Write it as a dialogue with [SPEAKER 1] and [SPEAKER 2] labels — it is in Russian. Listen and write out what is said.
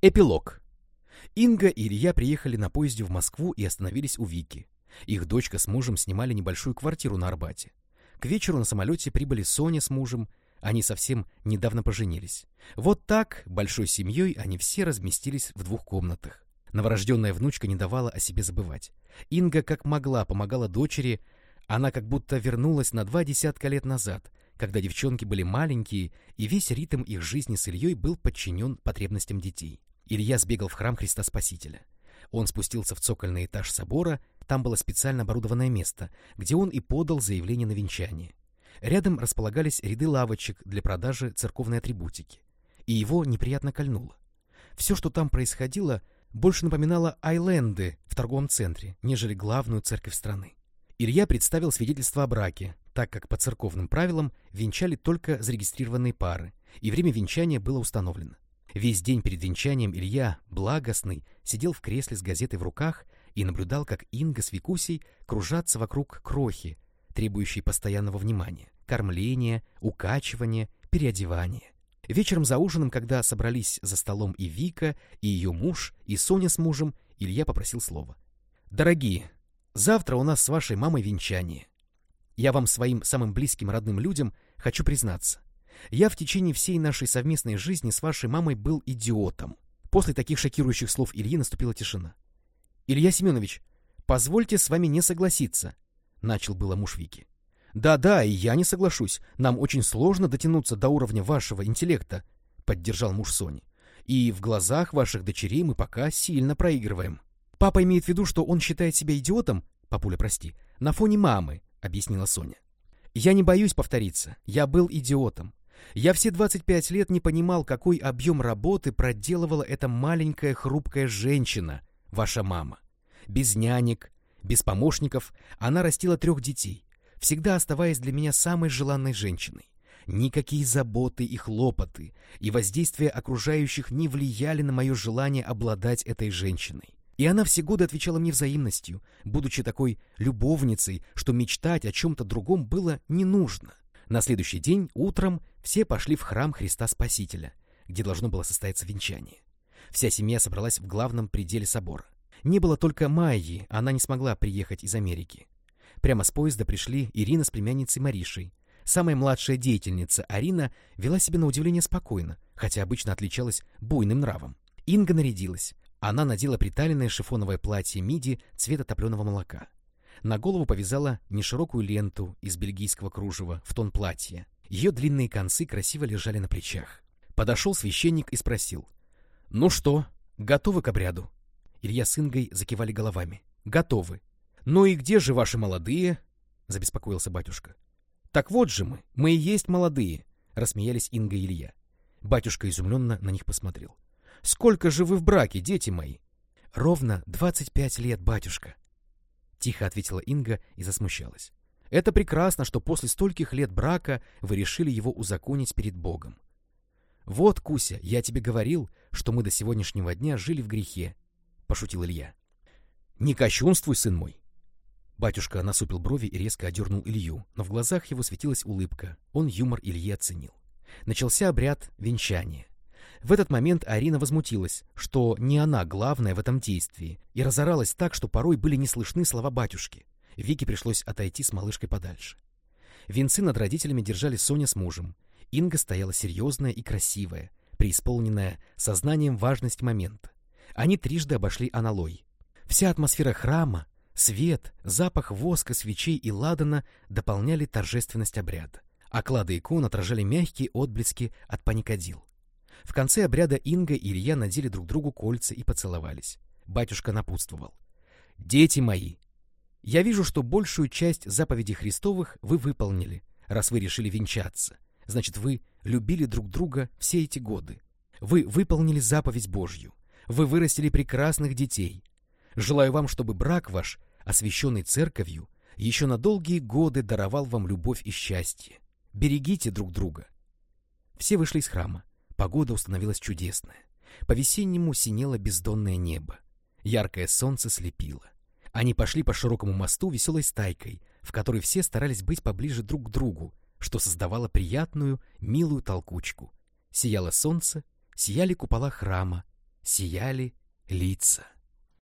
[SPEAKER 1] Эпилог. Инга и Илья приехали на поезде в Москву и остановились у Вики. Их дочка с мужем снимали небольшую квартиру на Арбате. К вечеру на самолете прибыли Соня с мужем, они совсем недавно поженились. Вот так, большой семьей, они все разместились в двух комнатах. Новорожденная внучка не давала о себе забывать. Инга как могла помогала дочери, она как будто вернулась на два десятка лет назад, когда девчонки были маленькие, и весь ритм их жизни с Ильей был подчинен потребностям детей. Илья сбегал в храм Христа Спасителя. Он спустился в цокольный этаж собора, там было специально оборудованное место, где он и подал заявление на венчание. Рядом располагались ряды лавочек для продажи церковной атрибутики. И его неприятно кольнуло. Все, что там происходило, больше напоминало айленды в торговом центре, нежели главную церковь страны. Илья представил свидетельство о браке, так как по церковным правилам венчали только зарегистрированные пары, и время венчания было установлено. Весь день перед венчанием Илья, благостный, сидел в кресле с газетой в руках и наблюдал, как Инга с Викусей кружатся вокруг крохи, требующей постоянного внимания, кормления, укачивания, переодевания. Вечером за ужином, когда собрались за столом и Вика, и ее муж, и Соня с мужем, Илья попросил слова. «Дорогие, завтра у нас с вашей мамой венчание. Я вам своим самым близким родным людям хочу признаться. Я в течение всей нашей совместной жизни с вашей мамой был идиотом. После таких шокирующих слов Ильи наступила тишина. «Илья Семенович, позвольте с вами не согласиться», — начал было муж Вики. «Да-да, и я не соглашусь. Нам очень сложно дотянуться до уровня вашего интеллекта», — поддержал муж Сони. «И в глазах ваших дочерей мы пока сильно проигрываем». «Папа имеет в виду, что он считает себя идиотом, папуля, прости, на фоне мамы», — объяснила Соня. «Я не боюсь повториться. Я был идиотом. Я все 25 лет не понимал, какой объем работы проделывала эта маленькая хрупкая женщина, ваша мама. Без нянек, без помощников она растила трех детей, всегда оставаясь для меня самой желанной женщиной. Никакие заботы и хлопоты и воздействия окружающих не влияли на мое желание обладать этой женщиной. И она все годы отвечала мне взаимностью, будучи такой любовницей, что мечтать о чем-то другом было не нужно. На следующий день, утром, все пошли в храм Христа Спасителя, где должно было состояться венчание. Вся семья собралась в главном пределе собора. Не было только Майи, она не смогла приехать из Америки. Прямо с поезда пришли Ирина с племянницей Маришей. Самая младшая деятельница Арина вела себя на удивление спокойно, хотя обычно отличалась буйным нравом. Инга нарядилась. Она надела приталенное шифоновое платье миди цвета топленого молока. На голову повязала неширокую ленту из бельгийского кружева в тон платья. Ее длинные концы красиво лежали на плечах. Подошел священник и спросил. «Ну что, готовы к обряду?» Илья с Ингой закивали головами. «Готовы. Ну и где же ваши молодые?» Забеспокоился батюшка. «Так вот же мы, мы и есть молодые», — рассмеялись Инга и Илья. Батюшка изумленно на них посмотрел. «Сколько же вы в браке, дети мои?» «Ровно двадцать пять лет, батюшка», — тихо ответила Инга и засмущалась. «Это прекрасно, что после стольких лет брака вы решили его узаконить перед Богом. Вот, Куся, я тебе говорил, что мы до сегодняшнего дня жили в грехе», — пошутил Илья. «Не кощунствуй, сын мой!» Батюшка насупил брови и резко одернул Илью, но в глазах его светилась улыбка. Он юмор Ильи оценил. Начался обряд венчания. В этот момент Арина возмутилась, что не она главная в этом действии, и разоралась так, что порой были не слышны слова батюшки. Вике пришлось отойти с малышкой подальше. Венцы над родителями держали Соня с мужем. Инга стояла серьезная и красивая, преисполненная сознанием важности момента. Они трижды обошли аналой. Вся атмосфера храма, свет, запах воска, свечей и ладана дополняли торжественность обряда. Оклады икон отражали мягкие отблески от паникадил. В конце обряда Инга и Илья надели друг другу кольца и поцеловались. Батюшка напутствовал. «Дети мои, я вижу, что большую часть заповедей Христовых вы выполнили, раз вы решили венчаться. Значит, вы любили друг друга все эти годы. Вы выполнили заповедь Божью. Вы вырастили прекрасных детей. Желаю вам, чтобы брак ваш, освященный церковью, еще на долгие годы даровал вам любовь и счастье. Берегите друг друга». Все вышли из храма. Погода установилась чудесная. По-весеннему синело бездонное небо. Яркое солнце слепило. Они пошли по широкому мосту веселой стайкой, в которой все старались быть поближе друг к другу, что создавало приятную, милую толкучку. Сияло солнце, сияли купола храма, сияли лица.